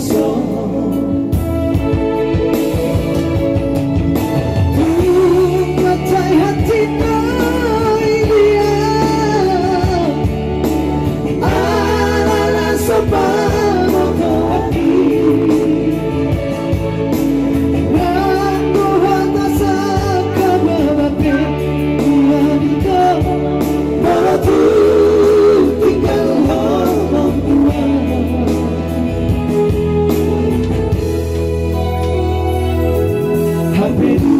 Bogoso Haperu Rosi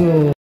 Santo.